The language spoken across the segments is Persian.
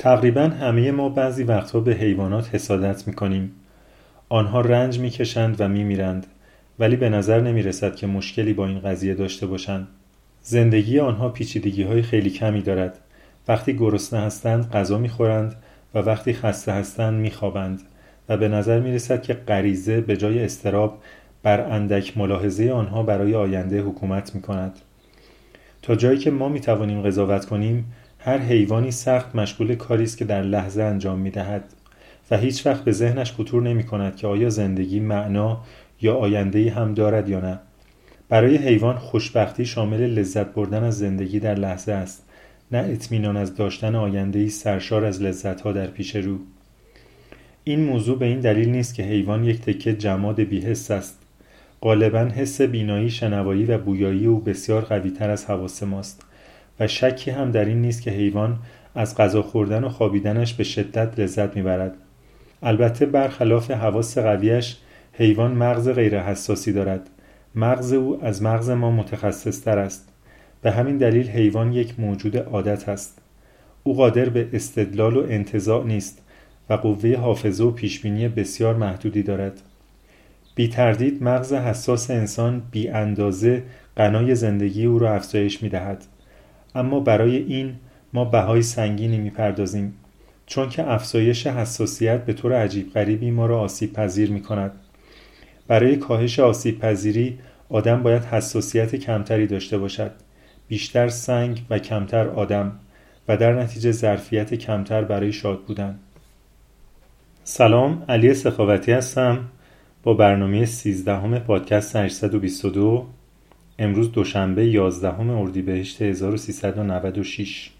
تقریبا همه ما بعضی وقتها به حیوانات حسادت می‌کنیم. آنها رنج می‌کشند و میمیرند ولی به نظر نمی رسد که مشکلی با این قضیه داشته باشند. زندگی آنها پیچیدگی های خیلی کمی دارد. وقتی گرسنه هستند غذا می‌خورند و وقتی خسته هستند میخوابند و به نظر می رسد که غریزه به جای استراب بر اندک ملاحظه آنها برای آینده حکومت می کند. تا جایی که ما می توانیم قضاوت کنیم هر حیوانی سخت مشغول کاری است که در لحظه انجام می دهد و هیچ وقت به ذهنش خطور نمی کند که آیا زندگی معنا یا آینده هم دارد یا نه. برای حیوان خوشبختی شامل لذت بردن از زندگی در لحظه است نه اطمینان از داشتن آینده سرشار از لذتها در پیش رو. این موضوع به این دلیل نیست که حیوان یک تکه جماد بیهست است. غالبا حس بینایی شنوایی و بویایی او بسیار قویتر از حواس ماست. و شکی هم در این نیست که حیوان از غذا خوردن و خوابیدنش به شدت لذت می‌برد. البته برخلاف حواس قویش حیوان مغز غیر حساسی دارد. مغز او از مغز ما متخصص تر است. به همین دلیل حیوان یک موجود عادت است. او قادر به استدلال و انتظاع نیست و قوه حافظه و پیشبینی بسیار محدودی دارد. بی تردید مغز حساس انسان بی اندازه غنای زندگی او را افزایش می دهد. اما برای این ما بهای سنگینی می پردازیم چون که افزایش حساسیت به طور عجیب غریبی ما را آسیب پذیر می کند. برای کاهش آسیب پذیری آدم باید حساسیت کمتری داشته باشد. بیشتر سنگ و کمتر آدم و در نتیجه ظرفیت کمتر برای شاد بودن. سلام علی سخاوتی هستم با برنامه 13 همه پادکست 822 امروز دوشنبه 11 اردیبهشت 1396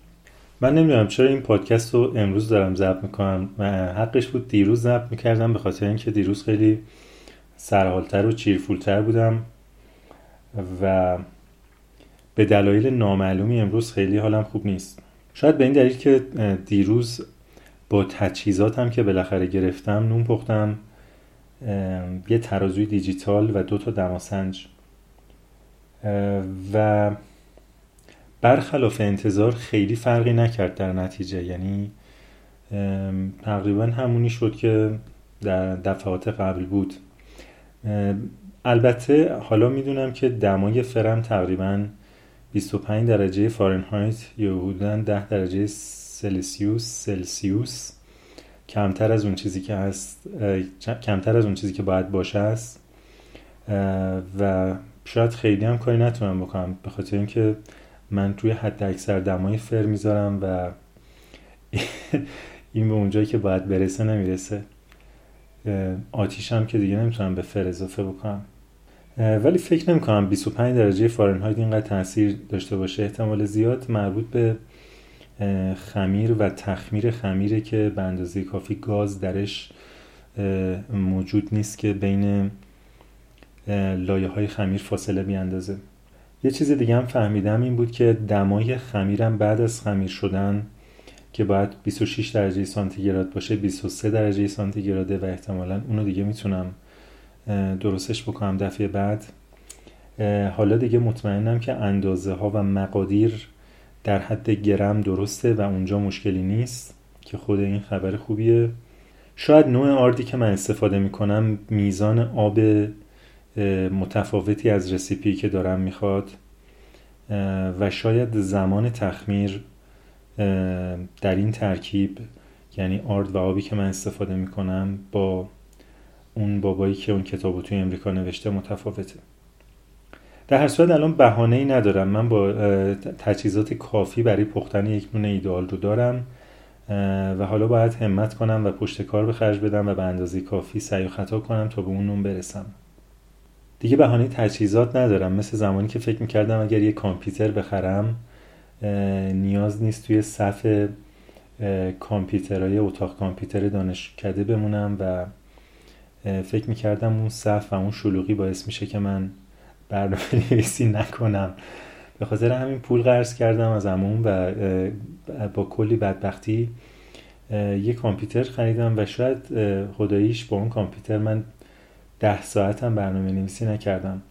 من نمی‌دونم چرا این پادکست رو امروز دارم ضبط می‌کنم. حقش بود دیروز ضبط می‌کردم به خاطر اینکه دیروز خیلی سرحالتر و چیرفولتر بودم. و به دلایل نامعلومی امروز خیلی حالم خوب نیست. شاید به این دلیل که دیروز با تجهیزاتم که بالاخره گرفتم نون پختم یه ترازوی دیجیتال و دو تا دماسنج و برخلاف انتظار خیلی فرقی نکرد در نتیجه. یعنی تقریبا همونی شد که در دفعات قبل بود. البته حالا می‌دونم که دمای فرم تقریبا 25 درجه فارنهایت یا حدودا 10 درجه سلسیوس سلسیوس. کمتر از اون چیزی که هست کمتر از اون چیزی که باید باشه است. و شاید خیلی هم کاری نتونم بکنم به خاطر اینکه من توی حد اکثر دمای فر می‌ذارم و این به اونجایی که باید برسه نمی‌رسه. آتیشم که دیگه نمی‌تونم به فر اضافه بکنم. ولی فکر نمی کنم 25 درجه فارنهایت اینقدر تاثیر داشته باشه. احتمال زیاد مربوط به خمیر و تخمیر خمیره که به اندازه کافی گاز درش موجود نیست که بین لایه های خمیر فاصله بیاندازه یه چیز دیگه هم فهمیدم این بود که دمای خمیرم بعد از خمیر شدن که باید 26 درجه سانتیگراد باشه 23 درجه سانتیگراده و احتمالا اونو دیگه می‌تونم درستش بکنم دفعه بعد. حالا دیگه مطمئنم که اندازه ها و مقادیر در حد گرم درسته و اونجا مشکلی نیست که خود این خبر خوبیه. شاید نوع آردی که من استفاده می‌کنم میزان آب متفاوتی از رسیپی که دارم می‌خواد. و شاید زمان تخمیر در این ترکیب یعنی آرد و آبی که من استفاده می‌کنم با اون بابایی که اون کتابو توی امریکا نوشته متفاوته. در هر صورت الان بهانه ای ندارم. من با تجهیزات کافی برای پختن یک نون ایدئال رو دارم و حالا باید همت کنم و پشت کار به خرج بدم و به اندازه کافی سعی و خطا کنم تا به اون نون برسم. دیگه بهانه تجهیزات ندارم. مثل زمانی که فکر می‌کردم اگر یه کامپیوتر بخرم نیاز نیست توی صف کامپیوترهای اتاق کامپیوتر دانشکده بمونم و فکر می‌کردم اون صف و اون شلوغی باعث میشه که من برنامه نویسی نکنم. به خاطر همین پول قرض کردم از امون و با کلی بدبختی یه کامپیوتر خریدم و شاید خداییش با اون کامپیوتر من ده ساعتم برنامه نویسی نکردم.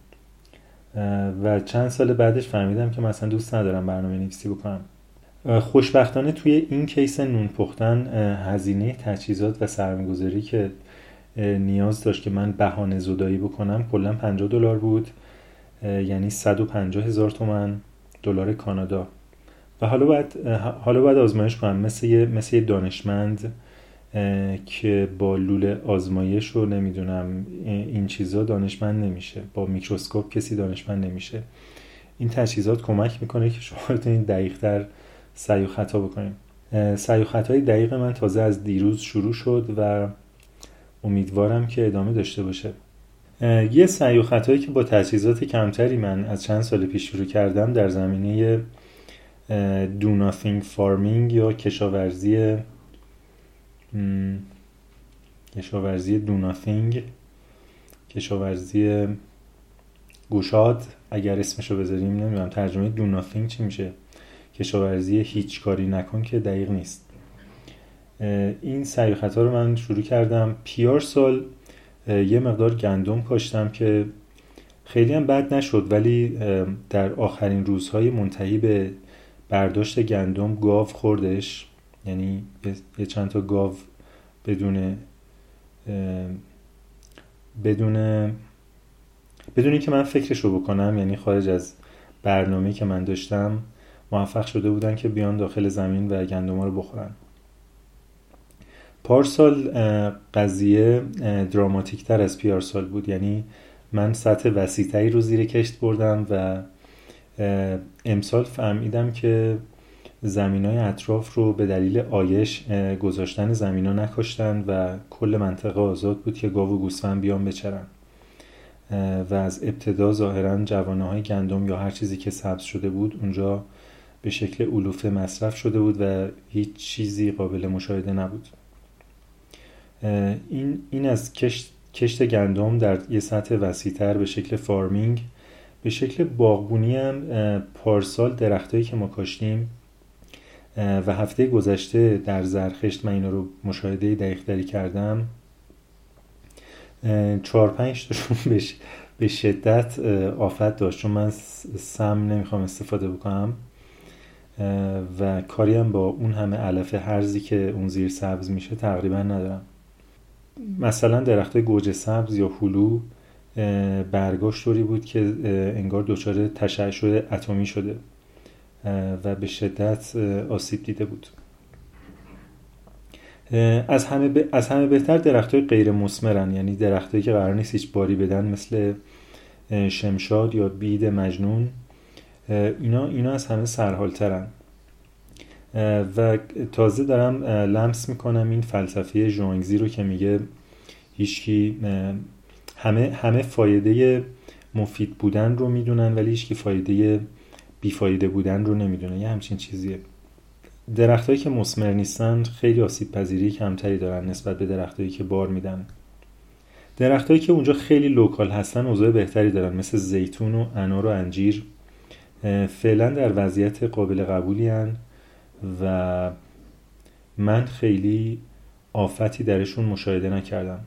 و چند سال بعدش فهمیدم که مثلا دوست ندارم برنامه نویسی بکنم خوشبختانه توی این کیس نون پختن هزینه تجهیزات و سرمایه‌گذاری که نیاز داشت که من بهانه زدایی بکنم کلا 50 دلار بود. یعنی 150 هزار تومن دلار کانادا. و حالا باید حالا باید آزمایش کنم. مثل یه مثل دانشمند که با لوله آزمایش رو نمی‌دونم این چیزا دانشمند نمیشه. با میکروسکوپ کسی دانشمند نمیشه. این تجهیزات کمک می‌کنه که شما بتونید دقیقتر سعی و خطا بکنیم. سعی و خطای دقیق من تازه از دیروز شروع شد و امیدوارم که ادامه داشته باشه. یه سعی و خطایی که با تجهیزات کمتری من از چند سال پیش شروع کردم در زمینه do nothing farming یا کشاورزی کشاورزی do nothing کشاورزی گوشاد اگر اسمشو بذاریم نمی‌دونم ترجمه دو نافینگ چی میشه؟ کشاورزی هیچ کاری نکن که دقیق نیست. این سعی خطا رو من شروع کردم. پیار سال یه مقدار گندم کاشتم که خیلی هم بد نشد ولی در آخرین روزهای منتهی به برداشت گندم گاو خوردش. یعنی یه چند تا گاو بدون بدون بدون که من فکرش رو بکنم یعنی خارج از برنامه که من داشتم موفق شده بودن که بیان داخل زمین و گندم رو بخورن. پارسال قضیه دراماتیک تر از پیارسال بود. یعنی من سطح وسیعتری رو زیر کشت بردم و امسال فهمیدم که زمین های اطراف رو به دلیل آیش گذاشتن زمین ها نکاشتن و کل منطقه آزاد بود که گاو و گوسفند بیان بچرن. و از ابتدا ظاهرا جوانه های گندم یا هر چیزی که سبز شده بود اونجا به شکل علوفه مصرف شده بود و هیچ چیزی قابل مشاهده نبود. این, این از کشت, کشت گندم در یه سطح وسیعتر به شکل فارمینگ. به شکل باغبونی هم پارسال درختهایی که ما کاشتیم و هفته گذشته در زرخشت من اینا رو مشاهده دقیق کردم. چهار پنج تاشون به شدت آفت داشت. چون من سم نمی‌خوام استفاده بکنم. و کاری هم با اون همه علف هرزی که اون زیر سبز میشه تقریبا ندارم. مثلا درخت گوجه سبز یا هلو برگاش طوری بود که انگار دچار تشعشع اتمی شده. و به شدت آسیب دیده بود. از همه, از همه بهتر درخت های غیر مسمرن یعنی درخت که قرار نیست هیچ باری بدن مثل شمشاد یا بید مجنون اینا, اینا از همه سرحالترن. و تازه دارم لمس می‌کنم این فلسفه ژوانگزی رو که میگه هیچکی همه همه فایده مفید بودن رو می‌دونن ولی هیچکی فایده بیفایده بودن رو نمی‌دونه. یه همچین چیزیه. درختهایی که مسمر نیستن خیلی آسیب پذیری کمتری دارن نسبت به درختهایی که بار میدن. درختهایی که اونجا خیلی لوکال هستن اوضاع بهتری دارن مثل زیتون و انار و انجیر. فعلا در وضعیت قابل قبولی هن و من خیلی آفتی درشون مشاهده نکردم.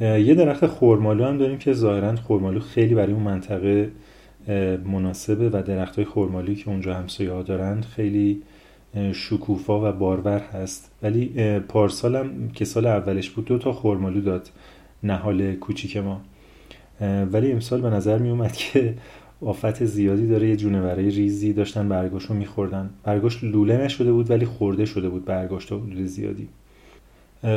یه درخت خورمالو هم داریم که ظاهرا خورمالو خیلی برای اون منطقه مناسبه و درخت های خورمالی که اونجا همسایه ها دارن خیلی شکوفا و بارور هست. ولی پارسال هم که سال اولش بود دو تا خورمالو داد نهال کوچیک ما. ولی امسال به نظر می اومد که آفت زیادی داره. یه برای ریزی داشتن برگاش رو میخوردن. برگاش لوله نشده بود ولی خورده شده بود برگاش تا زیادی.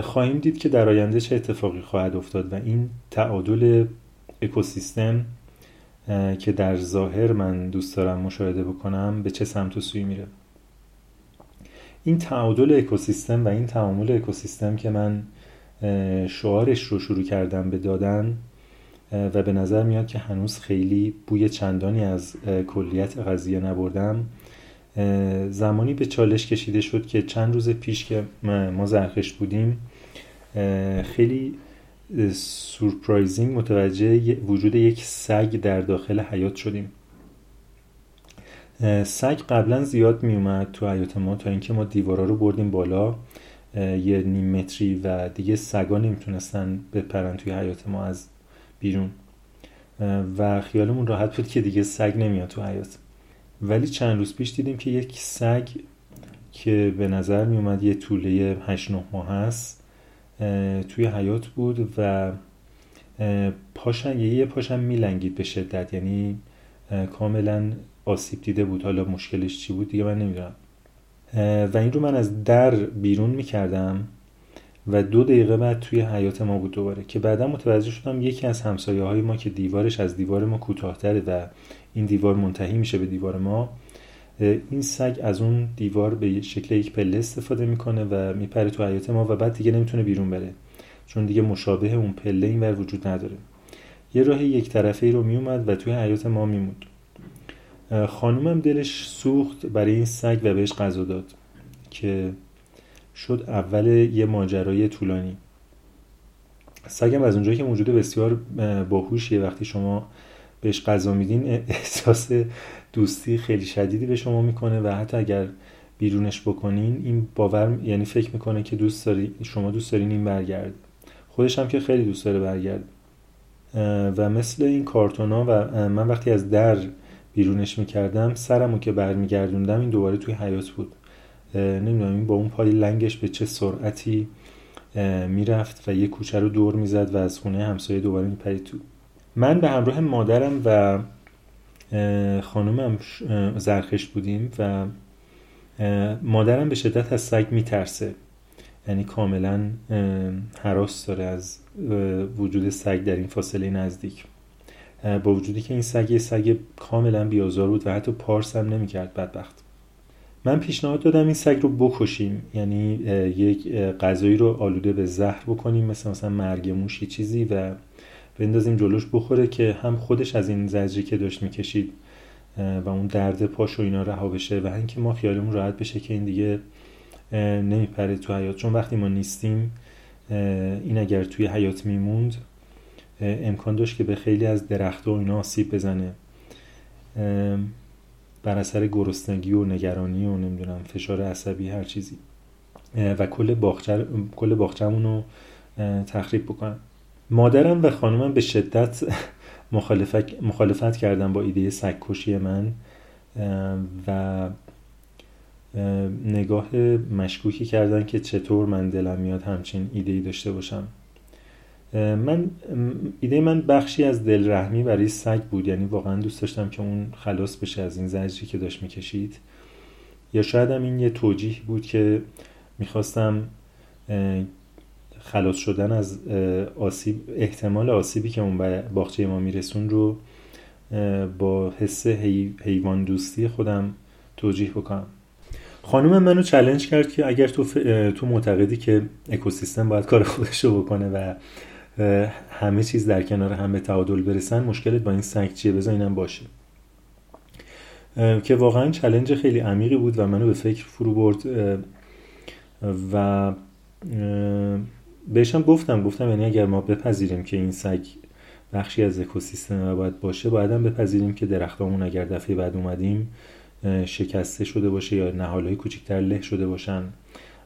خواهیم دید که در آینده چه اتفاقی خواهد افتاد و این تعادل اکوسیستم که در ظاهر من دوست دارم مشاهده بکنم به چه سمت و سوی میره. این تعادل اکوسیستم و این تعامل اکوسیستم که من شعارش رو شروع کردم به دادن و به نظر میاد که هنوز خیلی بوی چندانی از کلیت قضیه نبردم. زمانی به چالش کشیده شد که چند روز پیش که ما زرخش بودیم خیلی سورپرایزینگ متوجه وجود یک سگ در داخل حیات شدیم. سگ قبلا زیاد می اومد تو حیات ما تا اینکه ما دیوارا رو بردیم بالا. یه نیم متری و دیگه سگا نمی‌تونستن بپرن توی حیات ما از بیرون. و خیالمون راحت بود که دیگه سگ نمیاد تو حیات ولی چند روز پیش دیدیم که یک سگ که به نظر می اومد یه طوله 8 9 ماه هست توی حیات بود و پاشن یه پاشن میلنگید به شدت. یعنی کاملا آسیب دیده بود. حالا مشکلش چی بود دیگه من نمی‌دونم. و این رو من از در بیرون می‌کردم و دو دقیقه بعد توی حیات ما بود دوباره که بعدا متوجه شدم یکی از همسایه های ما که دیوارش از دیوار ما کوتاهتره و این دیوار منتهی میشه به دیوار ما این سگ از اون دیوار به شکل یک پله استفاده می‌کنه و میپره تو حیات ما و بعد دیگه نمی‌تونه بیرون بره. چون دیگه مشابه اون پله این ور وجود نداره. یه راه یک طرفه ای رو میومد و توی حیات ما میموند. خانومم دلش سوخت برای این سگ و بهش غذا داد که شد اول یه ماجرای طولانی. سگم از اونجایی که موجود بسیار باهوشیه وقتی شما بهش غذا میدین احساس دوستی خیلی شدیدی به شما می‌کنه و حتی اگر بیرونش بکنین این باور یعنی فکر می‌کنه که دوست داری شما دوست دارین این برگرد. خودش هم که خیلی دوست داره برگرد. و مثل این کارتونا و من وقتی از در بیرونش می‌کردم سرمو که برمیگردوندم این دوباره توی حیات بود. نمی‌دونم این با اون پای لنگش به چه سرعتی می‌رفت و یه کوچه رو دور می‌زد و از خونه همسایه دوباره میپرید تو من به همراه مادرم و خانومم زرخش بودیم و مادرم به شدت از سگ میترسه. یعنی کاملا حراس داره از وجود سگ در این فاصله نزدیک. با وجودی که این سگ سگ کاملا بیازار بود و حتی پارس هم نمی‌کرد بدبخت. من پیشنهاد دادم این سگ رو بکشیم. یعنی یک غذایی رو آلوده به زهر بکنیم مثل مثلا مرگ موش چیزی و بندازیم جلوش بخوره که هم خودش از این زجری که داشت می‌کشید و اون درد پاش و اینا رها بشه و اینکه ما خیالمون راحت بشه که این دیگه نمیپره تو حیات چون وقتی ما نیستیم این اگر توی حیات میموند امکان داشت که به خیلی از درخت و اینا آسیب بزنه. بر اثر گرسنگی و نگرانی و نمی‌دونم فشار عصبی هر چیزی. و کل باغچه کل باغچه‌مون رو تخریب بکنن. مادرم و خانومم به شدت مخالفت, مخالفت کردن با ایده سگکشی من و نگاه مشکوکی کردن که چطور من دلم میاد همچین ایده ای داشته باشم. من ایده من بخشی از دلرحمی برای سگ بود. یعنی واقعا دوست داشتم که اون خلاص بشه از این زجری که داشت می‌کشید. یا شاید هم این یه توجیه بود که می‌خواستم خلاص شدن از آسیب احتمال آسیبی که اون باغچه ما میرسون رو با حس حیوان دوستی خودم توجیه بکنم. خانومم منو چلنج کرد که اگر تو, تو معتقدی که اکوسیستم باید کار خودش رو بکنه و همه چیز در کنار هم به تعادل برسن مشکلت با این سنگ چیه؟ بذار اینم باشه. که واقعا چلنج خیلی عمیقی بود و منو به فکر فرو برد و بهشم گفتم گفتم یعنی اگر ما بپذیریم که این سگ بخشی از اکوسیستم باید باشه باید هم بپذیریم که درختامون اگر دفعه بعد اومدیم شکسته شده باشه یا نهالهای کوچکتر له شده باشن.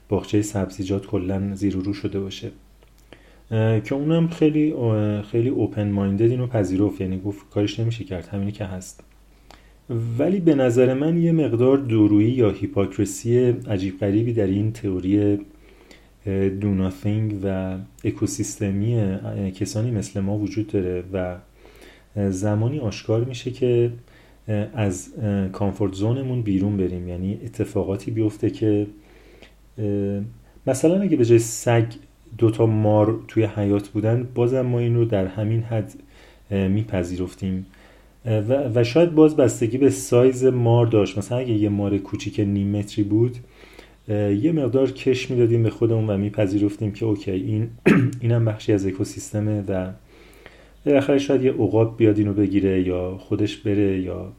باغچه سبزیجات کلا زیر و رو شده باشه. که اونم خیلی خیلی اوپن مایندد اینو پذیرفت. یعنی گفت کارش نمیشه کرد همینی که هست. ولی به نظر من یه مقدار دورویی یا هیپاکرسی عجیب غریبی در این تئوری دو ناتینگ و اکوسیستمی کسانی مثل ما وجود داره و زمانی آشکار میشه که از کامفورت زونمون بیرون بریم. یعنی اتفاقاتی بیفته که مثلا اگه به جای سگ دوتا مار توی حیات بودن بازم ما این رو در همین حد میپذیرفتیم. و, و شاید باز بستگی به سایز مار داشت. مثلا اگه یه مار کوچیک نیم متری بود یه مقدار کش می‌دادیم به خودمون و میپذیرفتیم که اوکی این اینم بخشی از اکوسیستمه و بالاخره شاید یه عقاب بیاد اینو بگیره یا خودش بره یا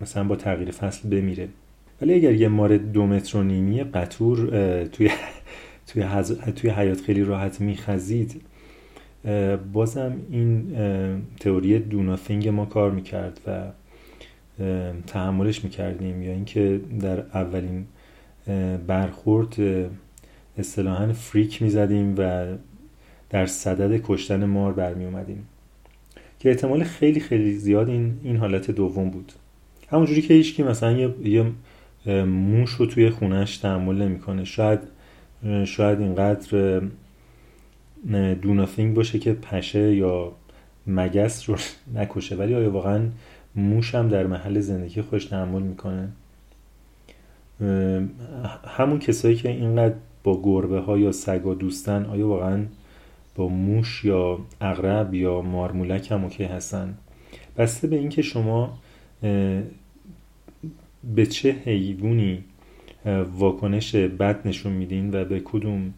مثلا با تغییر فصل بمیره. ولی اگر یه مار دو متر و نیمی قطور توی توی, توی حیات خیلی راحت میخزید بازم این تئوری دونافینگ ما کار می‌کرد و تحملش می‌کردیم یا اینکه در اولین برخورد اصطلاحا فریک می‌زدیم و در صدد کشتن مار برمی اومدیم. که احتمال خیلی خیلی زیاد این, این حالت دوم بود. همونجوری که هیچکی مثلا یه, یه موش رو توی خونش تحمل نمی‌کنه. شاید شاید اینقدر دونافینگ باشه که پشه یا مگس رو نکشه. ولی آیا واقعا موش هم در محل زندگی خوش تحمل می‌کنه؟ همون کسایی که اینقدر با گربه ها یا سگا دوستن آیا واقعا با موش یا اغرب یا مارمولک هم اوکی هستن؟ بسته به اینکه شما به چه حیوانی واکنش بد نشون میدین و به کدوم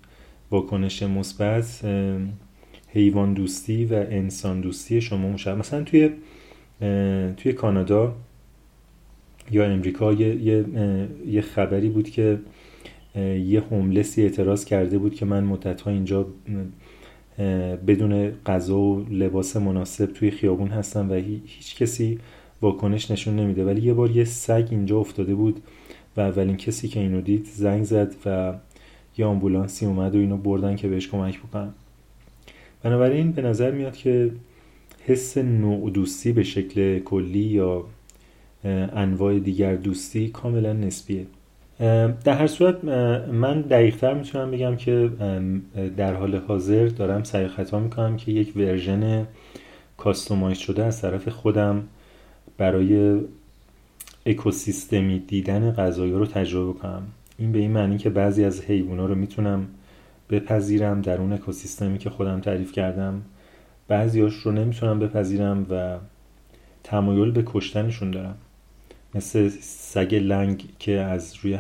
واکنش مثبت حیوان دوستی و انسان دوستی شما مشابه مثلا توی توی کانادا یا امریکا یه،, یه،, خبری بود که یه هوملسی اعتراض کرده بود که من مدت اینجا بدون غذا و لباس مناسب توی خیابون هستم و هیچ کسی واکنش نشون نمیده. ولی یه بار یه سگ اینجا افتاده بود و اولین کسی که اینو دید زنگ زد و یه آمبولانسی اومد و اینو بردن که بهش کمک بکنن. بنابراین به نظر میاد که حس نوع دوستی به شکل کلی یا انواع دیگر دوستی کاملا نسبیه. در هر صورت من دقیقتر می‌تونم بگم که در حال حاضر دارم سعی خطا می‌کنم که یک ورژن کاستومایز شده از طرف خودم برای اکوسیستمی دیدن غذایی رو تجربه کنم این به این معنی که بعضی از حیوونا رو می‌تونم بپذیرم در اون اکوسیستمی که خودم تعریف کردم. بعضیاش رو نمی‌تونم بپذیرم و تمایل به کشتنشون دارم. مثل سگ لنگ که از روی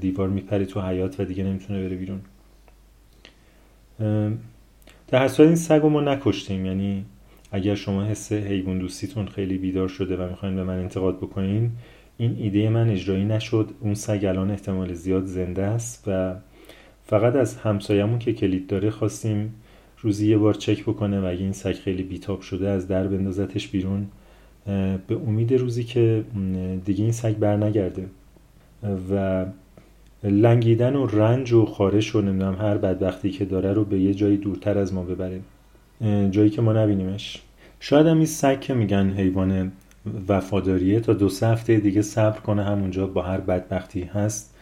دیوار میپره تو حیات و دیگه نمی‌تونه بره بیرون. در هر این سگ رو ما نکشتیم. یعنی اگر شما حس حیوان دوستیتون خیلی بیدار شده و می‌خواین به من انتقاد بکنین این ایده من اجرایی نشد. اون سگ الان احتمال زیاد زنده است و فقط از همسایمون که کلید داره خواستیم روزی یه بار چک بکنه و اگه این سگ خیلی بیتاب شده از در بندازتش بیرون. به امید روزی که دیگه این سگ بر نگرده. و لنگیدن و رنج و خارش و نمی‌دونم هر بدبختی که داره رو به یه جایی دورتر از ما ببره جایی که ما نبینیمش. شاید هم این سگ که میگن حیوان وفاداریه تا دو سه هفته دیگه صبر کنه همونجا با هر بدبختی هست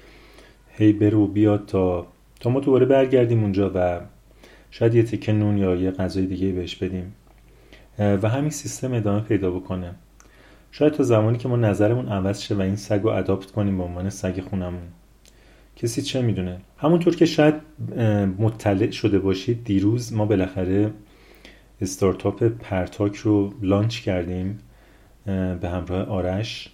هی بره و بیاد تا تا ما دوباره برگردیم اونجا و شاید یه تکه نون یا یه غذای دیگه بهش بدیم. و همین سیستم ادامه پیدا بکنه. شاید تا زمانی که ما نظرمون عوض شه و این سگ رو adopt کنیم به عنوان سگ خونمون. کسی چه می‌دونه؟ همونطور که شاید مطلع شده باشید دیروز ما بالاخره استارتاپ پرتاک رو launch کردیم به همراه آرش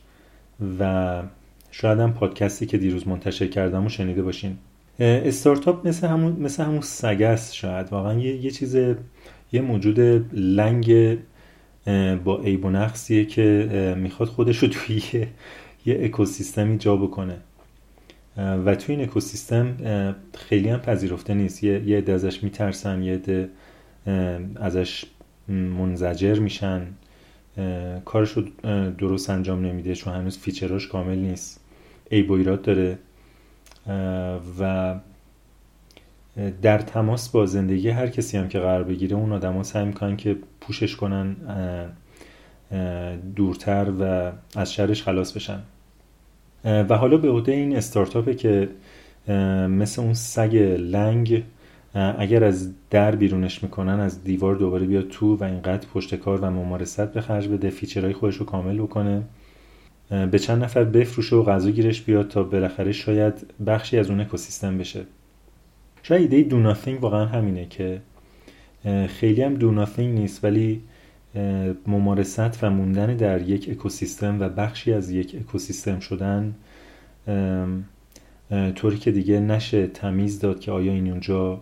و شاید هم پادکستی که دیروز منتشر کردم و شنیده باشین. استارتاپ مثل همون مثل همون سگ است شاید. واقعا یه, یه چیز یه موجود لنگ با عیب و نقصیه که می‌خواد خودش رو توی یه, اکوسیستمی جا بکنه. و توی این اکوسیستم خیلی هم پذیرفته نیست. یه عده ازش میترسن یه عده ازش منزجر میشن. کارش رو درست انجام نمیده چون هنوز فیچراش کامل نیست. عیب و داره. و در تماس با زندگی هر کسی هم که قرار بگیره اون آدم ها سعی می‌کنن که پوشش کنن دورتر و از شرش خلاص بشن. و حالا به عهده این استارتاپه که مثل اون سگ لنگ اگر از در بیرونش می‌کنن از دیوار دوباره بیاد تو و اینقدر پشت کار و ممارست به خرج بده فیچرهای خودش رو کامل بکنه. به چند نفر بفروشه و غذا گیرش بیاد تا بالاخره شاید بخشی از اون اکوسیستم بشه. شاید ایده دو واقعا همینه که خیلی هم دو نافینگ نیست ولی ممارست و موندن در یک اکوسیستم و بخشی از یک اکوسیستم شدن طوری که دیگه نشه تمیز داد که آیا این اونجا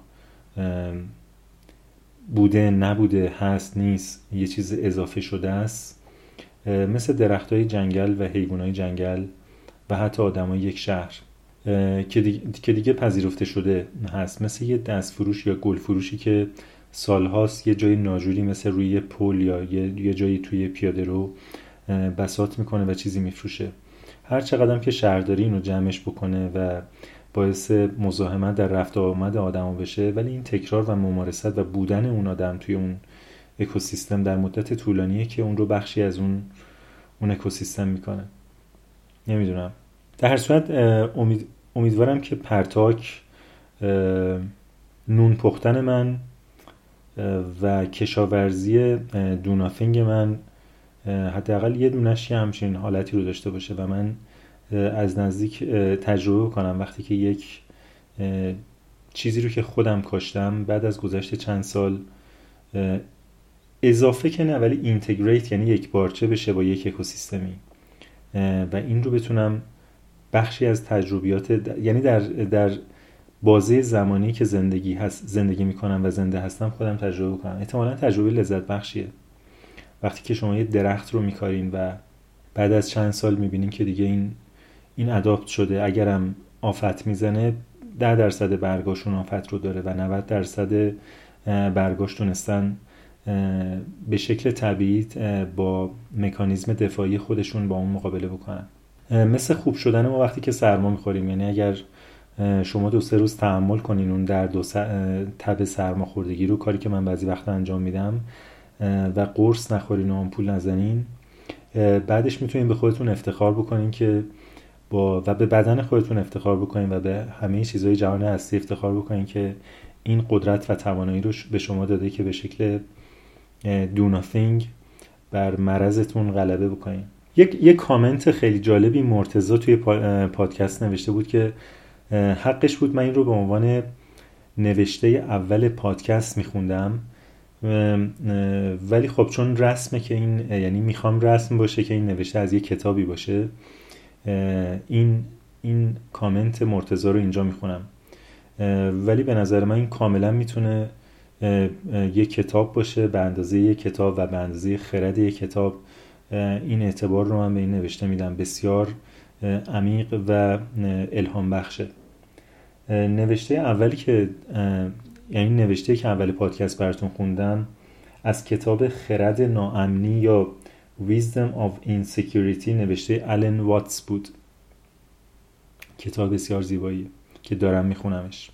بوده نبوده هست نیست یه چیز اضافه شده است. مثل درخت های جنگل و حیوان های جنگل و حتی آدم های یک شهر. که دیگه, پذیرفته شده هست. مثل یه دست فروش یا گل فروشی که سالهاست یه جای ناجوری مثل روی پل یا یه جایی توی پیاده رو بسات می‌کنه و چیزی میفروشه. هر چقدر که شهرداری اینو جمعش بکنه و باعث مزاحمت در رفت و آمد آدمو بشه. ولی این تکرار و ممارست و بودن اون آدم توی اون اکوسیستم در مدت طولانیه که اون رو بخشی از اون اون اکوسیستم می‌کنه. نمی‌دونم. در هر صورت امید، امیدوارم که پرتاک نون پختن من و کشاورزی دونافینگ من حداقل یه دونش همچین حالتی رو داشته باشه و من از نزدیک تجربه کنم وقتی که یک چیزی رو که خودم کاشتم بعد از گذشت چند سال اضافه که ولی اینتگریت یعنی یک بارچه بشه با یک اکوسیستمی و این رو بتونم بخشی از تجربیات یعنی در در بازه زمانی که زندگی هست زندگی می‌کنم و زنده هستم خودم تجربه کنم احتمالا تجربه لذت بخشیه. وقتی که شما یه درخت رو میکارین و بعد از چند سال می‌بینین که دیگه این این اداپت شده اگرم آفت می‌زنه ده درصد برگاشون آفت رو داره و 90 درصد برگاش تونستن به شکل طبیعی با مکانیزم دفاعی خودشون با اون مقابله بکنن. مثل خوب شدن ما وقتی که سرما می‌خوریم. یعنی اگر شما دو سه روز تحمل کنین اون در دو تب سرماخوردگی رو کاری که من بعضی وقت انجام میدم و قرص نخورین و آمپول نزنین بعدش می‌تونین به خودتون افتخار بکنین که با و به بدن خودتون افتخار بکنین و به همه چیزهای جهان هستی افتخار بکنین که این قدرت و توانایی رو به شما داده که به شکل nothing بر مرضتون غلبه بکنین. یک, یک کامنت خیلی جالبی مرتزا توی پادکست نوشته بود که حقش بود من این رو به عنوان نوشته اول پادکست میخوندم ولی خب چون رسمه که این یعنی می‌خوام رسم باشه که این نوشته از یک کتابی باشه این این کامنت مرتزا رو اینجا می‌خونم. ولی به نظر من این کاملا می‌تونه یک کتاب باشه به اندازه یک کتاب و به اندازه خرد یک کتاب. این اعتبار رو من به این نوشته میدم. بسیار عمیق و الهام بخشه. نوشته اولی که یعنی نوشته که اول پادکست براتون خوندم از کتاب خرد ناامنی یا Wisdom of Insecurity نوشته آلن واتس بود. کتاب بسیار زیبایی که دارم میخونمش.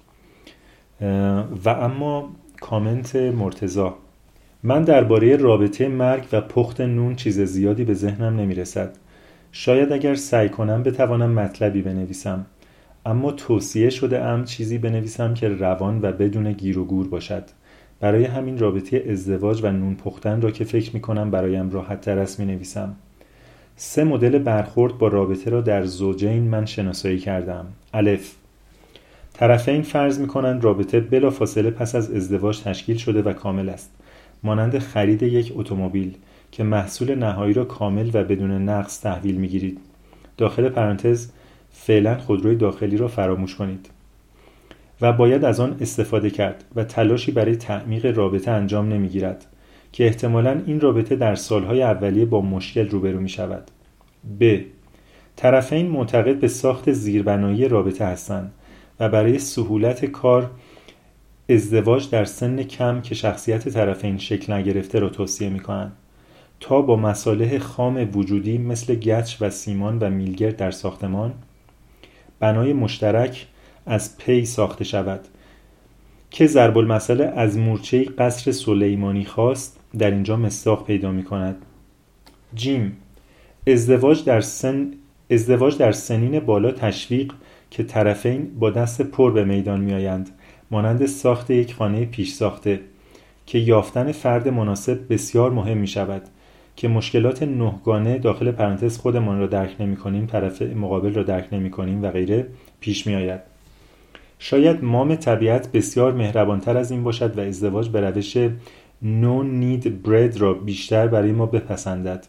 و اما کامنت مرتزا من درباره رابطه مرگ و پخت نون چیز زیادی به ذهنم نمی‌رسد. شاید اگر سعی کنم بتوانم مطلبی بنویسم. اما توصیه شده ام چیزی بنویسم که روان و بدون گیر و گور باشد. برای همین رابطه ازدواج و نون پختن را که فکر می کنم برایم راحت تر است می نویسم سه مدل برخورد با رابطه را در زوجین من شناسایی کردم. الف. طرفین فرض می کنند رابطه بلا فاصله پس از ازدواج تشکیل شده و کامل است. مانند خرید یک اتومبیل که محصول نهایی را کامل و بدون نقص تحویل می گیرید داخل پرانتز فعلا خودروی داخلی را فراموش کنید و باید از آن استفاده کرد و تلاشی برای تعمیق رابطه انجام نمی‌گیرد که احتمالا این رابطه در سالهای اولیه با مشکل روبرو می شود. ب. طرفین معتقد به ساخت زیربنایی رابطه هستند و برای سهولت کار ازدواج در سن کم که شخصیت طرفین شکل نگرفته را توصیه می کنند تا با مساله خام وجودی مثل گچ و سیمان و میلگرد در ساختمان بنای مشترک از پی ساخته شود که ضرب المثل از مورچه قصر سلیمانی خواست در اینجا مستاق پیدا می کند جیم ازدواج در, سن ازدواج در سنین بالا تشویق که طرفین با دست پر به میدان می آیند مانند ساخت یک خانه پیش ساخته که یافتن فرد مناسب بسیار مهم می شود که مشکلات نهگانه داخل پرانتز خودمان را درک نمی کنیم طرف مقابل را درک نمی کنیم و غیره پیش می آید شاید مام طبیعت بسیار مهربانتر از این باشد و ازدواج به روش no need bread را بیشتر برای ما بپسندد.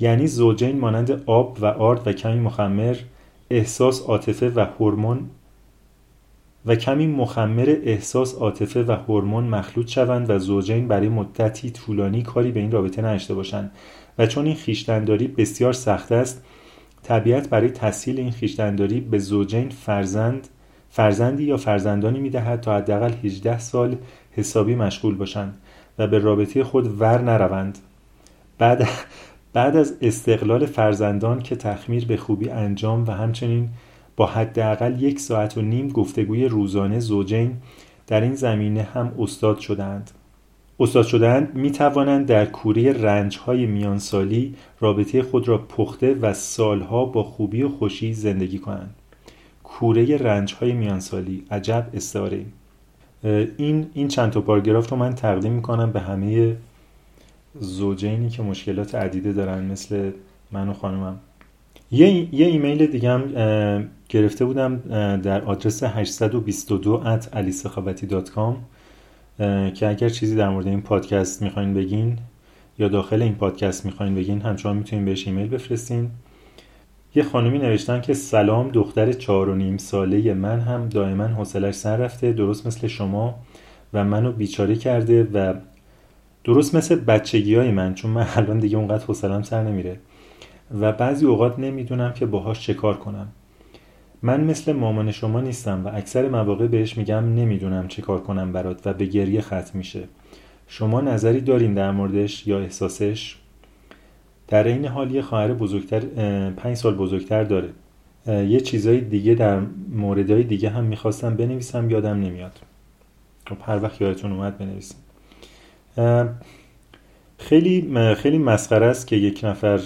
یعنی زوجین مانند آب و آرد و کمی مخمر احساس عاطفه و هورمون و کمی مخمر احساس عاطفه و هورمون مخلوط شوند و زوجین برای مدتی طولانی کاری به این رابطه نداشته باشند. و چون این خیشتنداری بسیار سخت است طبیعت برای تسهیل این خیشتنداری به زوجین فرزند فرزندی یا فرزندانی می‌دهد تا حداقل 18 سال حسابی مشغول باشند و به رابطه خود ور نروند. بعد بعد از استقلال فرزندان که تخمیر به خوبی انجام و همچنین با حداقل یک ساعت و نیم گفتگوی روزانه زوجین در این زمینه هم استاد شدند. استاد شدن می توانند در کوره رنج های میانسالی رابطه خود را پخته و سالها با خوبی و خوشی زندگی کنند. کوره رنج های میانسالی عجب استعاره. این این چند تا پاراگراف رو من تقدیم می‌کنم به همه زوجینی که مشکلات عدیده دارن مثل من و خانمم. یه, یه ایمیل دیگه هم گرفته بودم در آدرس 822 at که اگر چیزی در مورد این پادکست می‌خواین بگین یا داخل این پادکست می‌خواین بگین همچنان می‌تونین بهش ایمیل بفرستین. یه خانمی نوشتن که سلام دختر چهار و نیم ساله من هم دائما حوصلش سر رفته درست مثل شما و منو بیچاره کرده و درست مثل بچگی های من چون من الان دیگه اونقدر حوصلم سر نمیره. و بعضی اوقات نمی‌دونم که باهاش چه کار کنم. من مثل مامان شما نیستم و اکثر مواقع بهش میگم نمی‌دونم چه کار کنم برات و به گریه ختم میشه. شما نظری دارین در موردش یا احساسش؟ در این حال یه خواهر بزرگتر پنج سال بزرگتر داره. یه چیزای دیگه در موردهای دیگه هم می‌خواستم بنویسم یادم نمیاد. خب هر وقت یادتون اومد بنویسیم خیلی خیلی مسخره است که یک نفر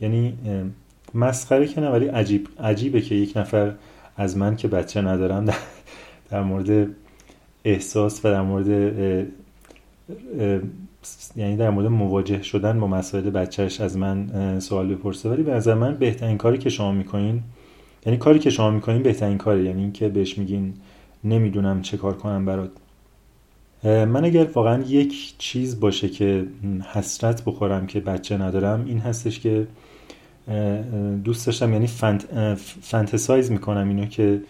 یعنی مسخره که نه ولی عجیب عجیبه که یک نفر از من که بچه ندارم در, در مورد احساس و در مورد یعنی در مورد مواجه شدن با مسائل بچهش از من سوال بپرسه. ولی به نظر من بهترین کاری که شما می‌کنین یعنی کاری که شما می‌کنین بهترین کاره. یعنی اینکه بهش میگین نمی‌دونم چه کار کنم برات. من اگر واقعا یک چیز باشه که حسرت بخورم که بچه ندارم این هستش که دوست داشتم یعنی فنت، فنتسایز می‌کنم اینو که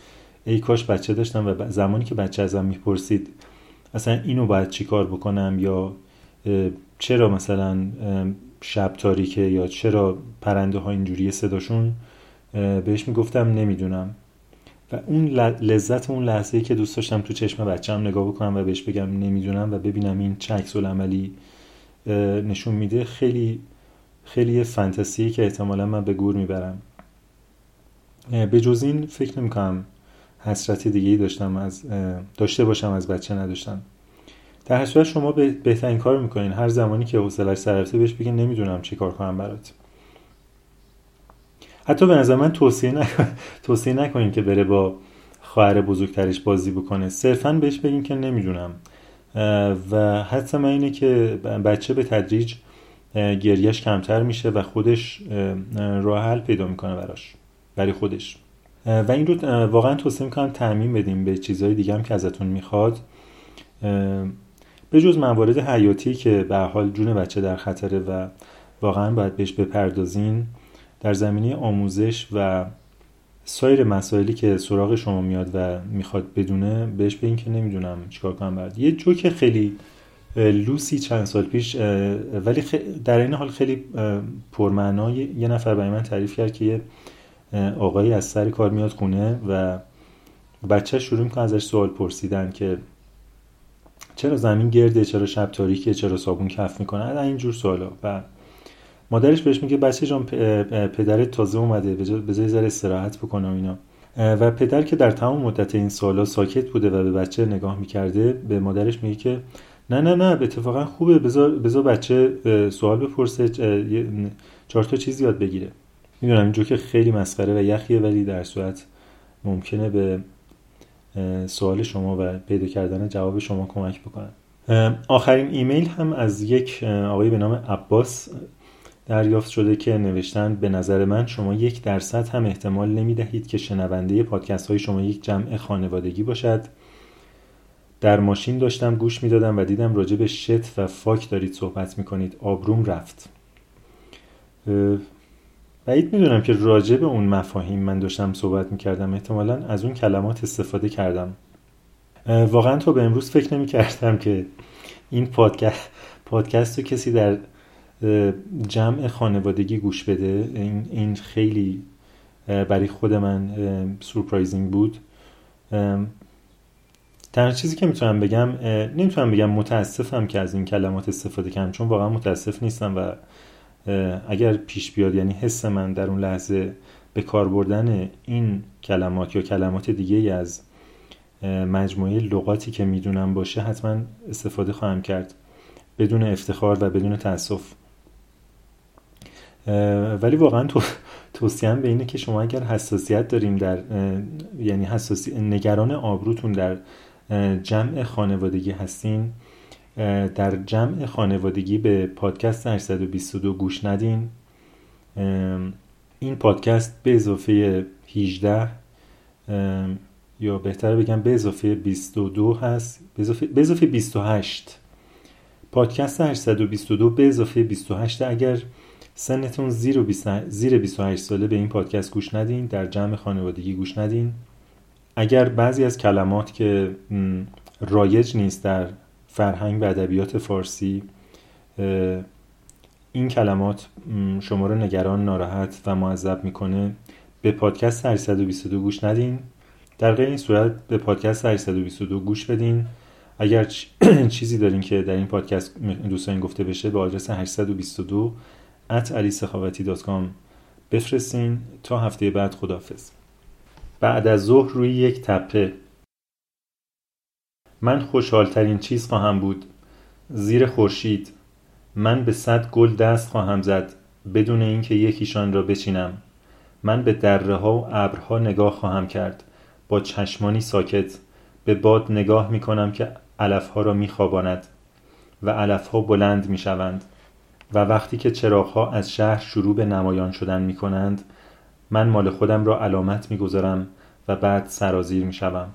ای کاش بچه داشتم و زمانی که بچه ازم می‌پرسید اصلا اینو باید چی کار بکنم یا چرا مثلا شب تاریکه یا چرا پرنده ها اینجوری صداشون بهش می‌گفتم نمی‌دونم. و اون لذت اون لحظه که دوست داشتم تو چشم بچه هم نگاه بکنم و بهش بگم نمی‌دونم و ببینم این چه عکس عملی نشون میده خیلی خیلی فانتزیه که احتمالا من به گور می‌برم. به جز این فکر نمی‌کنم حسرت دیگه ای داشتم از داشته باشم از بچه نداشتم. در هر صورت شما بهترین کار می‌کنین. هر زمانی که حوصلش سر رفته بهش بگین نمی‌دونم چی کار کنم برات. حتی به نظر من توصیه, نکن... توصیه نکنین که بره با خواهر بزرگترش بازی بکنه. صرفا بهش بگین که نمی‌دونم. و حتی من اینه که بچه به تدریج گریش کمتر میشه و خودش راه حل پیدا می‌کنه براش. برای خودش. و این رو واقعا توصیه می‌کنم تعمین بدیم به چیزهای دیگه هم که ازتون می‌خواد. به جز موارد حیاتی که به حال جون بچه در خطره و واقعا باید بهش بپردازین در زمینه آموزش و سایر مسائلی که سراغ شما میاد و می‌خواد بدونه بهش بگین که نمی‌دونم چیکار کنم بعد یه جوک خیلی لوسی چند سال پیش ولی در این حال خیلی پرمعنا یه نفر برای من تعریف کرد که یه آقایی از سر کار میاد خونه و بچه شروع می‌کنه ازش سوال پرسیدن که چرا زمین گرده چرا شب تاریکه چرا صابون کف می‌کنه؟ از اینجور سوالا. و مادرش بهش میگه بچه جان پدرت تازه اومده بذاری ذره استراحت بکنه و اینا و پدر که در تمام مدت این سالا ساکت بوده و به بچه نگاه می‌کرده به مادرش میگه که نه نه نه اتفاقا خوبه. بذار, بذار بچه سوال بپرسه چهار تا چیز یاد بگیره. می‌دونم اینجور که خیلی مسخره و یخیه ولی در صورت ممکنه به سوال شما و پیدا کردن جواب شما کمک بکنن آخرین ایمیل هم از یک آقای به نام عباس دریافت شده که نوشتن به نظر من شما یک درصد هم احتمال نمی دهید که شنونده پادکست های شما یک جمع خانوادگی باشد. در ماشین داشتم گوش می‌دادم و دیدم راجع به شت و فاک دارید صحبت می‌کنید. آبروم رفت. بعید می‌دونم که راجع به اون مفاهیم من داشتم صحبت می‌کردم. احتمالا از اون کلمات استفاده کردم. واقعا تو به امروز فکر نمی کردم که این پادکست پادکست رو کسی در جمع خانوادگی گوش بده. این, این خیلی برای خود من سورپرایزینگ بود. تنها چیزی که می‌تونم بگم نمی‌تونم بگم متاسفم که از این کلمات استفاده کردم چون واقعا متاسف نیستم و اگر پیش بیاد یعنی حس من در اون لحظه به کار بردن این کلمات یا کلمات دیگه از مجموعه لغاتی که می‌دونم باشه حتما استفاده خواهم کرد بدون افتخار و بدون تاسف ولی واقعا تو توصیهم به اینه که شما اگر حساسیت داریم در یعنی حساسی نگران آبروتون در جمع خانوادگی هستین در جمع خانوادگی به پادکست 822 گوش ندین. این پادکست به اضافه 18 یا بهتر بگم به اضافه 22 هست به اضافه, به اضافه 28 پادکست 822 به اضافه 28 اگر سنتون زیر, 28 ساله به این پادکست گوش ندین در جمع خانوادگی گوش ندین. اگر بعضی از کلمات که رایج نیست در فرهنگ و ادبیات فارسی این کلمات شما رو نگران ناراحت و معذب می‌کنه به پادکست 822 گوش ندین. در غیر این صورت به پادکست 822 گوش بدین. اگر چیزی دارین که در این پادکست دوستان گفته بشه به آدرس 822 at بفرستین. تا هفته بعد خدافز بعد از ظهر روی یک تپه. من خوشحالترین چیز خواهم بود. زیر خورشید. من به صد گل دست خواهم زد بدون اینکه یکیشان را بچینم. من به دره ها و ابرها نگاه خواهم کرد. با چشمانی ساکت. به باد نگاه می کنم که علف ها را می خواباند و علف ها بلند می شوند و وقتی که چراغ ها از شهر شروع به نمایان شدن می کنند من مال خودم را علامت می گذارم و بعد سرازیر می شوم.